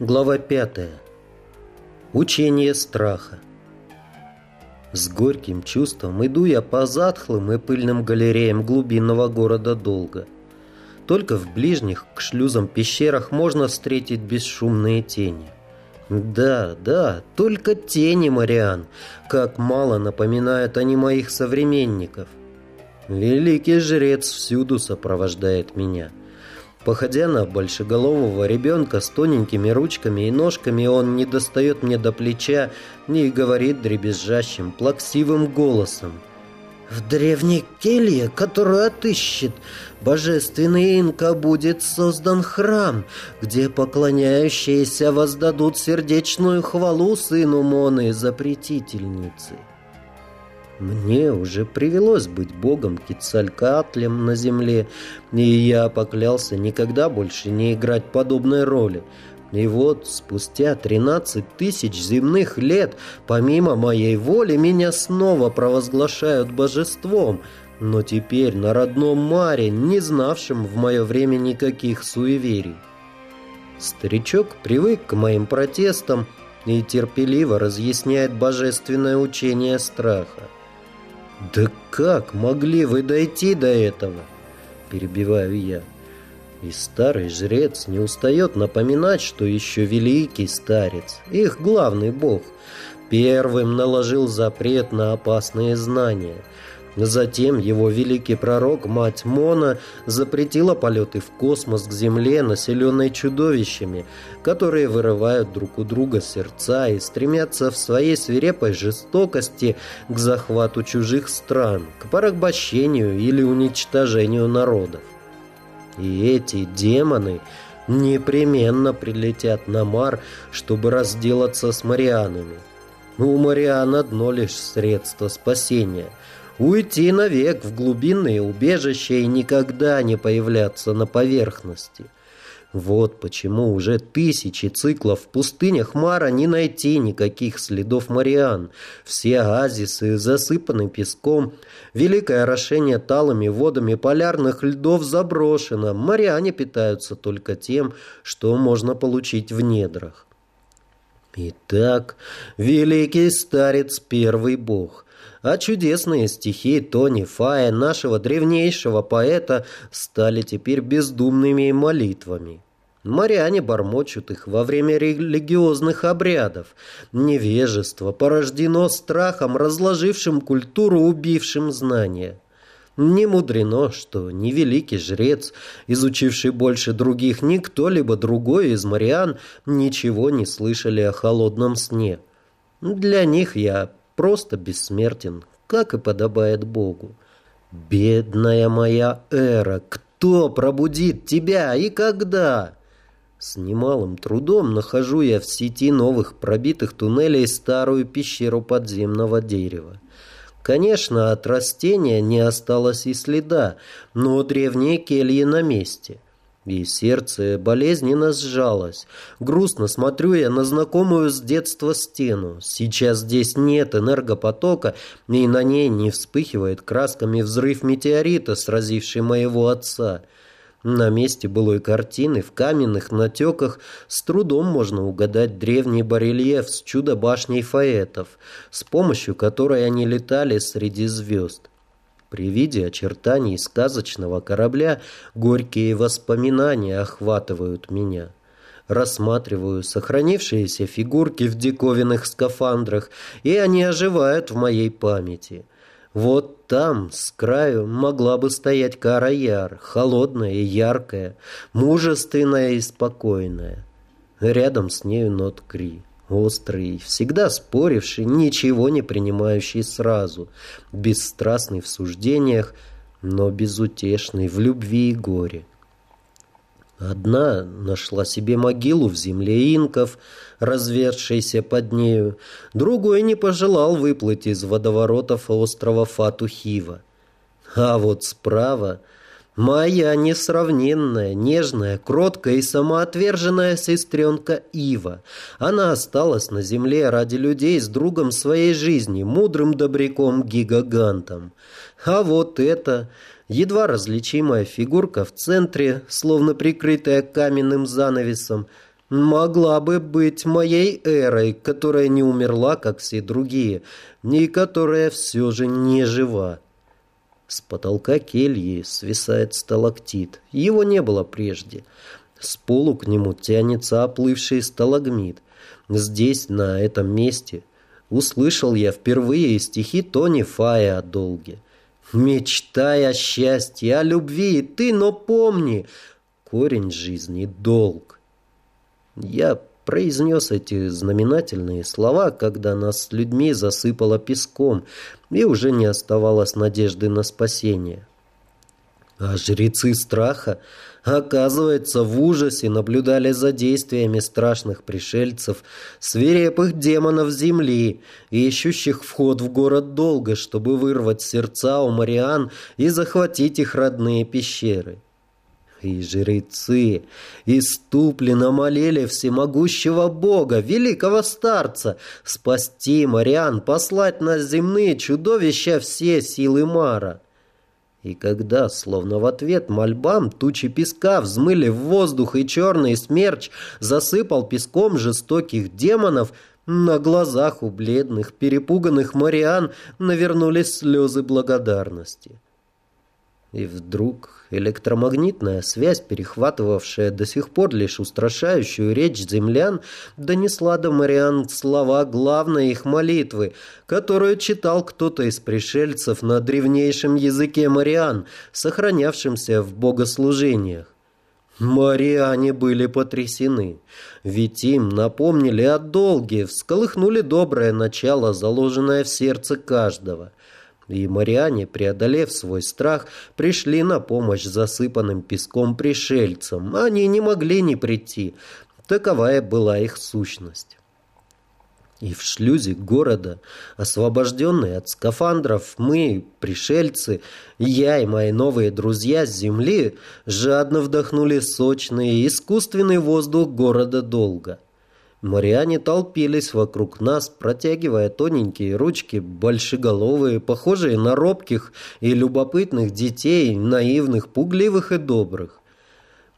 Глава 5. Учение страха. С горьким чувством иду я по затхлым и пыльным галереям глубинного города долго. Только в ближних к шлюзам пещерах можно встретить бесшумные тени. Да, да, только тени, Мариан, как мало напоминают они моих современников. Великий жрец всюду сопровождает меня – Походя на большеголового ребенка с тоненькими ручками и ножками, он не достает мне до плеча и говорит дребезжащим, плаксивым голосом. «В древней келье, которую отыщет божественный инка, будет создан храм, где поклоняющиеся воздадут сердечную хвалу сыну Моны, запретительницы». Мне уже привелось быть богом Кицалькаатлем на земле, и я поклялся никогда больше не играть подобной роли. И вот спустя 13 тысяч земных лет, помимо моей воли, меня снова провозглашают божеством, но теперь на родном Маре, не знавшем в мое время никаких суеверий. Старичок привык к моим протестам и терпеливо разъясняет божественное учение страха. «Да как могли вы дойти до этого?» Перебиваю я. И старый жрец не устает напоминать, что еще великий старец, их главный бог, первым наложил запрет на опасные знания – Затем его великий пророк, мать Мона, запретила полеты в космос к Земле, населенной чудовищами, которые вырывают друг у друга сердца и стремятся в своей свирепой жестокости к захвату чужих стран, к порабощению или уничтожению народов. И эти демоны непременно прилетят на Мар, чтобы разделаться с Марианами. У Мариан одно лишь средство спасения – уйти навек в глубинные убежища и никогда не появляться на поверхности. Вот почему уже тысячи циклов в пустынях Мара не найти никаких следов Мариан. Все оазисы засыпаны песком, великое орошение талыми водами полярных льдов заброшено, Мариане питаются только тем, что можно получить в недрах. Итак, великий старец первый бог, а чудесные стихи Тони Фая, нашего древнейшего поэта, стали теперь бездумными молитвами. Моряне бормочут их во время религиозных обрядов. Невежество порождено страхом, разложившим культуру, убившим знания. Не мудрено, что ни великий жрец, изучивший больше других, ни кто-либо другой из мариан ничего не слышали о холодном сне. Для них я просто бессмертен, как и подобает Богу. Бедная моя Эра, кто пробудит тебя и когда? С немалым трудом нахожу я в сети новых пробитых туннелей старую пещеру подземного дерева. Конечно, от растения не осталось и следа, но древние кельи на месте. И сердце болезненно сжалось. Грустно смотрю я на знакомую с детства стену. Сейчас здесь нет энергопотока, и на ней не вспыхивает красками взрыв метеорита, сразивший моего отца. На месте былой картины в каменных натеках с трудом можно угадать древний барельеф с чудо-башней фаэтов, с помощью которой они летали среди звезд. При виде очертаний сказочного корабля горькие воспоминания охватывают меня. Рассматриваю сохранившиеся фигурки в диковинных скафандрах, и они оживают в моей памяти. Вот там, с краю, могла бы стоять Кара-Яр, холодная и яркая, мужественная и спокойная. Рядом с нею Нот Кри. Острый, всегда споривший, ничего не принимающий сразу, бесстрастный в суждениях, но безутешный в любви и горе. Одна нашла себе могилу в земле инков, развершейся под нею, другой не пожелал выплыть из водоворотов острова Фатухива. А вот справа Моя несравненная, нежная, кроткая и самоотверженная сестренка Ива. Она осталась на земле ради людей с другом своей жизни, мудрым добряком-гигагантом. А вот это, едва различимая фигурка в центре, словно прикрытая каменным занавесом, могла бы быть моей эрой, которая не умерла, как все другие, и которая все же не жива. С потолка кельи свисает сталактит. Его не было прежде. С полу к нему тянется оплывший сталагмит. Здесь, на этом месте, услышал я впервые стихи Тони Фая о долге. «Мечтай о счастье, о любви, ты, но помни, корень жизни — долг». Я произнес эти знаменательные слова, когда нас с людьми засыпало песком, и уже не оставалось надежды на спасение. А жрецы страха, оказывается, в ужасе наблюдали за действиями страшных пришельцев, свирепых демонов земли, ищущих вход в город долго, чтобы вырвать сердца у Мариан и захватить их родные пещеры и жрецы иступленно молили всемогущего Бога, великого старца, спасти Мариан, послать на земные чудовища все силы Мара. И когда, словно в ответ мольбам, тучи песка взмыли в воздух, и черный смерч засыпал песком жестоких демонов, на глазах у бледных, перепуганных Мариан навернулись слезы благодарности. И вдруг электромагнитная связь, перехватывавшая до сих пор лишь устрашающую речь землян, донесла до Мариан слова главной их молитвы, которую читал кто-то из пришельцев на древнейшем языке Мариан, сохранявшемся в богослужениях. Мариане были потрясены, ведь им напомнили о долге, всколыхнули доброе начало, заложенное в сердце каждого. И Мариане, преодолев свой страх, пришли на помощь засыпанным песком пришельцам. Они не могли не прийти. Таковая была их сущность. И в шлюзе города, освобожденные от скафандров, мы, пришельцы, я и мои новые друзья с земли, жадно вдохнули сочный искусственный воздух города долго. Мариане толпились вокруг нас, протягивая тоненькие ручки, большеголовые, похожие на робких и любопытных детей, наивных, пугливых и добрых.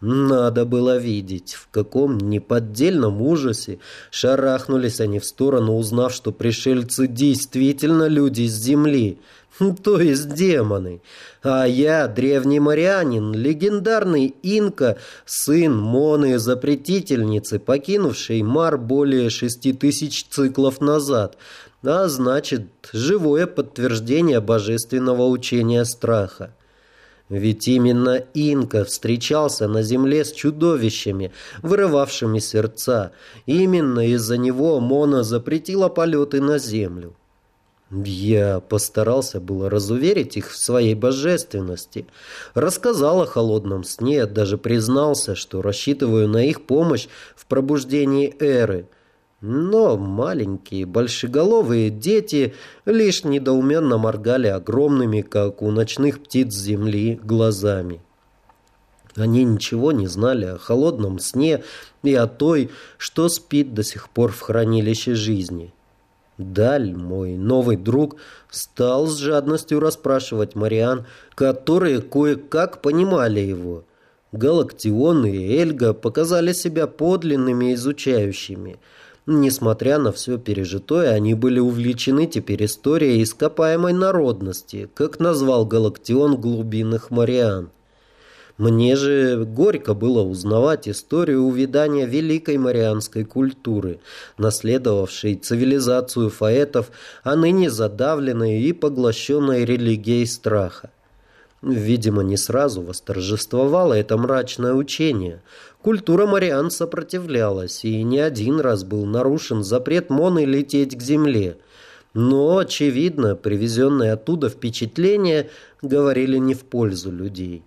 Надо было видеть, в каком неподдельном ужасе шарахнулись они в сторону, узнав, что пришельцы действительно люди с земли — то есть демоны. А я, древний морянин, легендарный инка, сын Моны Запретительницы, покинувший Мар более шести тысяч циклов назад, а значит, живое подтверждение божественного учения страха. Ведь именно Инка встречался на земле с чудовищами, вырывавшими сердца. Именно из-за него Мона запретила полеты на землю. Я постарался было разуверить их в своей божественности. Рассказал о холодном сне, даже признался, что рассчитываю на их помощь в пробуждении эры. Но маленькие, большеголовые дети лишь недоуменно моргали огромными, как у ночных птиц земли, глазами. Они ничего не знали о холодном сне и о той, что спит до сих пор в хранилище жизни. Даль, мой новый друг, стал с жадностью расспрашивать Мариан, которые кое-как понимали его. Галактион и Эльга показали себя подлинными изучающими. Несмотря на все пережитое, они были увлечены теперь историей ископаемой народности, как назвал Галактион глубинных Мариан. Мне же горько было узнавать историю увядания великой марианской культуры, наследовавшей цивилизацию фаэтов, а ныне задавленной и поглощенной религией страха. Видимо, не сразу восторжествовало это мрачное учение. Культура мариан сопротивлялась, и не один раз был нарушен запрет Моны лететь к земле. Но, очевидно, привезенные оттуда впечатления говорили не в пользу людей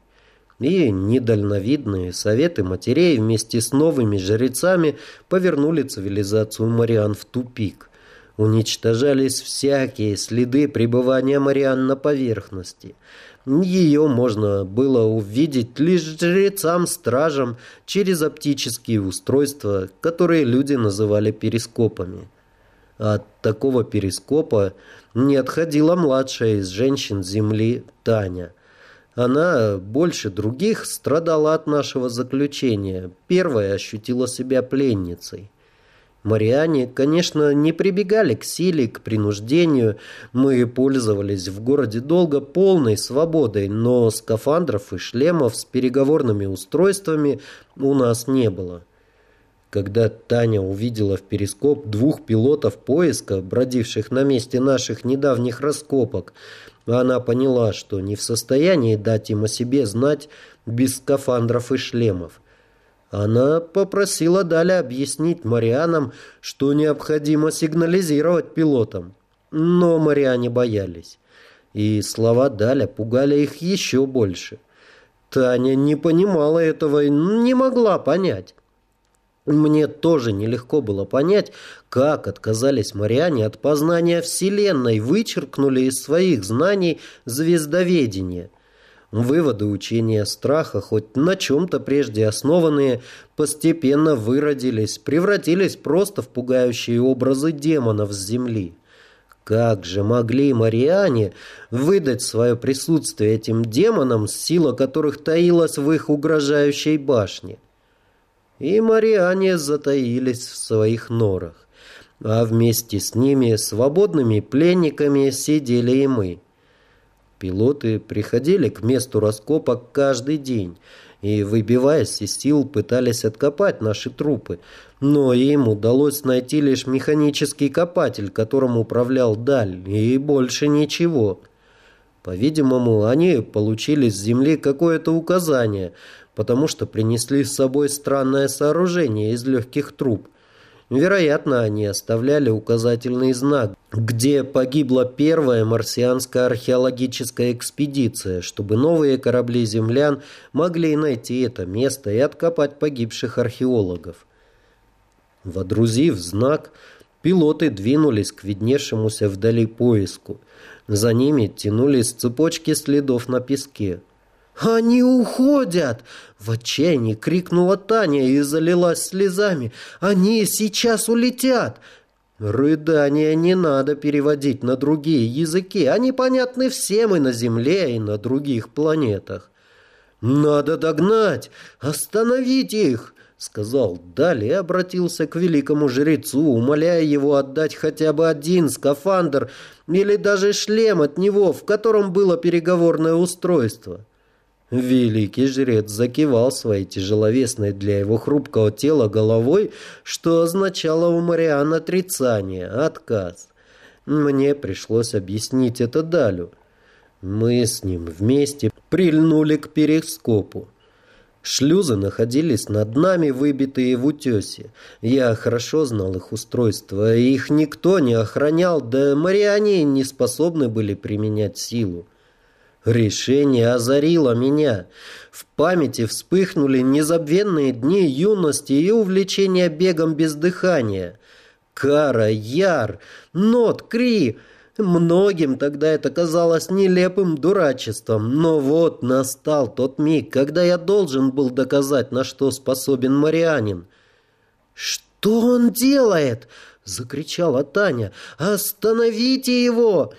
и недальновидные советы матерей вместе с новыми жрецами повернули цивилизацию Мариан в тупик. Уничтожались всякие следы пребывания Мариан на поверхности. Ее можно было увидеть лишь жрецам-стражам через оптические устройства, которые люди называли перископами. От такого перископа не отходила младшая из женщин Земли Таня – Она больше других страдала от нашего заключения. Первая ощутила себя пленницей. Мариане, конечно, не прибегали к силе, к принуждению. Мы пользовались в городе долго полной свободой, но скафандров и шлемов с переговорными устройствами у нас не было. Когда Таня увидела в перископ двух пилотов поиска, бродивших на месте наших недавних раскопок, она поняла, что не в состоянии дать им о себе знать без скафандров и шлемов. Она попросила Даля объяснить Марианам, что необходимо сигнализировать пилотам. Но Мариане боялись. И слова Даля пугали их еще больше. Таня не понимала этого и не могла понять. Мне тоже нелегко было понять, как отказались Мариане от познания Вселенной, вычеркнули из своих знаний звездоведение – Выводы учения страха, хоть на чем-то прежде основанные, постепенно выродились, превратились просто в пугающие образы демонов с земли. Как же могли Мариане выдать свое присутствие этим демонам, сила которых таилась в их угрожающей башне? И Мариане затаились в своих норах, а вместе с ними свободными пленниками сидели и мы. Пилоты приходили к месту раскопок каждый день и, выбиваясь из сил, пытались откопать наши трупы, но им удалось найти лишь механический копатель, которым управлял Даль, и больше ничего. По-видимому, они получили с земли какое-то указание, потому что принесли с собой странное сооружение из легких труб – Вероятно, они оставляли указательный знак, где погибла первая марсианская археологическая экспедиция, чтобы новые корабли землян могли найти это место и откопать погибших археологов. Водрузив знак, пилоты двинулись к видневшемуся вдали поиску. За ними тянулись цепочки следов на песке. «Они уходят!» — в отчаянии крикнула Таня и залилась слезами. «Они сейчас улетят!» Рыдания не надо переводить на другие языки. Они понятны всем и на Земле, и на других планетах. «Надо догнать! Остановить их!» — сказал Дали и обратился к великому жрецу, умоляя его отдать хотя бы один скафандр или даже шлем от него, в котором было переговорное устройство. Великий жрец закивал своей тяжеловесной для его хрупкого тела головой, что означало у Мариан отрицание, отказ. Мне пришлось объяснить это Далю. Мы с ним вместе прильнули к перископу. Шлюзы находились над нами, выбитые в утесе. Я хорошо знал их устройство, их никто не охранял, да мариане не способны были применять силу. Решение озарило меня. В памяти вспыхнули незабвенные дни юности и увлечения бегом без дыхания. Кара, Яр, Нот, Кри. Многим тогда это казалось нелепым дурачеством, но вот настал тот миг, когда я должен был доказать, на что способен Марианин. «Что он делает?» — закричала Таня. «Остановите его!»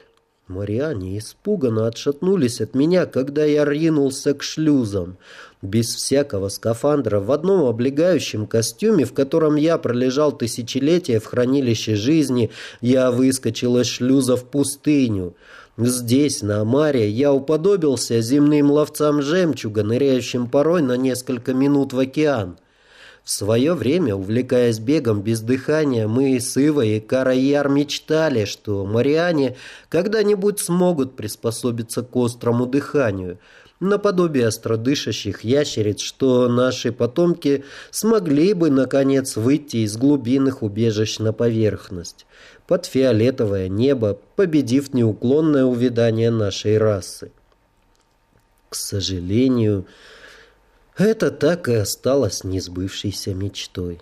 Мариане испуганно отшатнулись от меня, когда я ринулся к шлюзам. Без всякого скафандра, в одном облегающем костюме, в котором я пролежал тысячелетия в хранилище жизни, я выскочил из шлюза в пустыню. Здесь, на Амаре, я уподобился земным ловцам жемчуга, ныряющим порой на несколько минут в океан. В свое время, увлекаясь бегом без дыхания, мы с Ивой и Караяр мечтали, что Мариане когда-нибудь смогут приспособиться к острому дыханию, наподобие остродышащих ящериц, что наши потомки смогли бы, наконец, выйти из глубинных убежищ на поверхность, под фиолетовое небо, победив неуклонное увядание нашей расы. К сожалению, это так и осталось несбывшейся мечтой.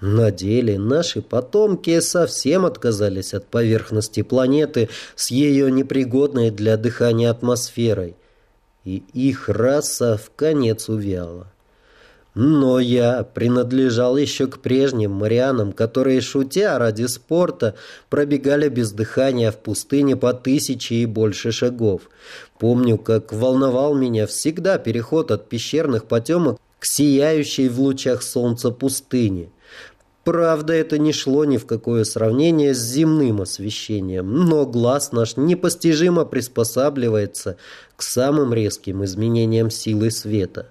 На деле наши потомки совсем отказались от поверхности планеты с ее непригодной для дыхания атмосферой, и их раса в конец увяла. Но я принадлежал еще к прежним марианам, которые, шутя ради спорта, пробегали без дыхания в пустыне по тысяче и больше шагов. Помню, как волновал меня всегда переход от пещерных потемок к сияющей в лучах солнца пустыне. Правда, это не шло ни в какое сравнение с земным освещением, но глаз наш непостижимо приспосабливается к самым резким изменениям силы света.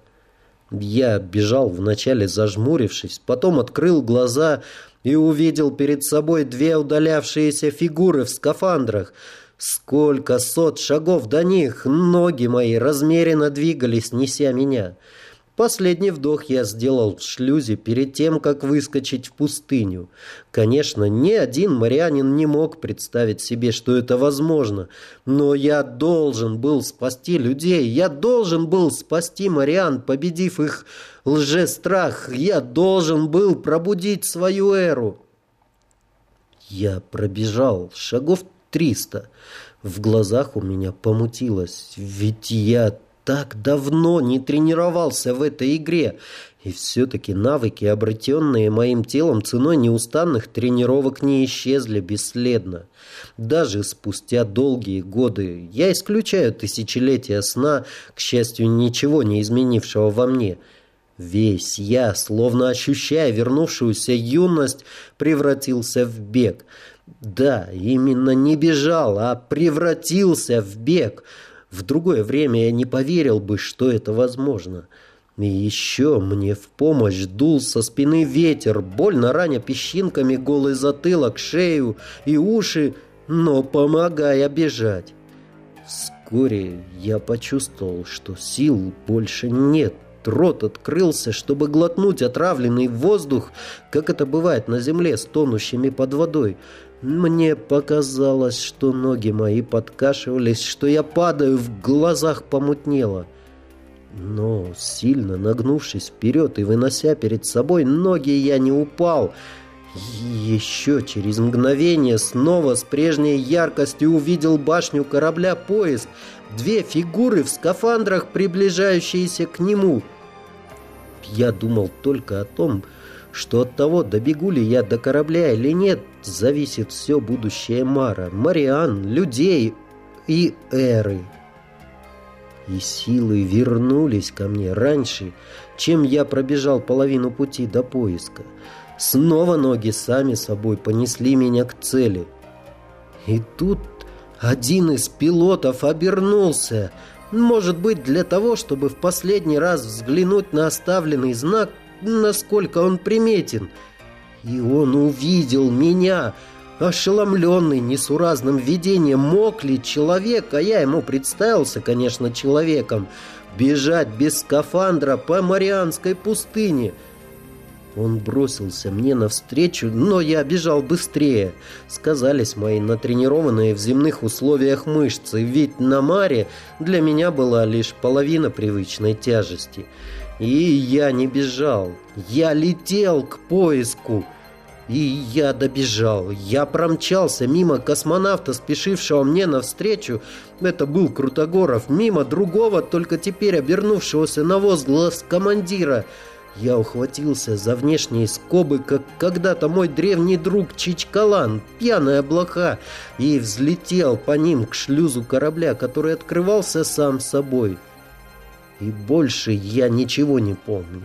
Я бежал вначале зажмурившись, потом открыл глаза и увидел перед собой две удалявшиеся фигуры в скафандрах. Сколько сот шагов до них, ноги мои размеренно двигались, неся меня. Последний вдох я сделал в шлюзе перед тем, как выскочить в пустыню. Конечно, ни один морянин не мог представить себе, что это возможно. Но я должен был спасти людей. Я должен был спасти морян, победив их лжестрах. Я должен был пробудить свою эру. Я пробежал шагов триста. В глазах у меня помутилось. Ведь я так давно не тренировался в этой игре, и все-таки навыки, обретенные моим телом ценой неустанных тренировок, не исчезли бесследно. Даже спустя долгие годы, я исключаю тысячелетия сна, к счастью, ничего не изменившего во мне – Весь я, словно ощущая вернувшуюся юность, превратился в бег. Да, именно не бежал, а превратился в бег – в другое время я не поверил бы, что это возможно. И еще мне в помощь дул со спины ветер, больно раня песчинками голый затылок, шею и уши, но помогая бежать. Вскоре я почувствовал, что сил больше нет. Рот открылся, чтобы глотнуть отравленный воздух, как это бывает на земле с тонущими под водой. Мне показалось, что ноги мои подкашивались, что я падаю, в глазах помутнело. Но, сильно нагнувшись вперед и вынося перед собой ноги, я не упал. Еще через мгновение снова с прежней яркостью увидел башню корабля поезд, две фигуры в скафандрах, приближающиеся к нему. Я думал только о том, что что от того, добегу ли я до корабля или нет, зависит все будущее Мара, Мариан, людей и Эры. И силы вернулись ко мне раньше, чем я пробежал половину пути до поиска. Снова ноги сами собой понесли меня к цели. И тут один из пилотов обернулся, может быть, для того, чтобы в последний раз взглянуть на оставленный знак насколько он приметен. И он увидел меня, ошеломленный несуразным видением, мог ли человек, а я ему представился, конечно, человеком, бежать без скафандра по Марианской пустыне. Он бросился мне навстречу, но я бежал быстрее. Сказались мои натренированные в земных условиях мышцы, ведь на маре для меня была лишь половина привычной тяжести. И я не бежал. Я летел к поиску. И я добежал. Я промчался мимо космонавта, спешившего мне навстречу. Это был Крутогоров. Мимо другого, только теперь обернувшегося на возглас командира. Я ухватился за внешние скобы, как когда-то мой древний друг Чичкалан, пьяная блоха, и взлетел по ним к шлюзу корабля, который открывался сам собой и больше я ничего не помню.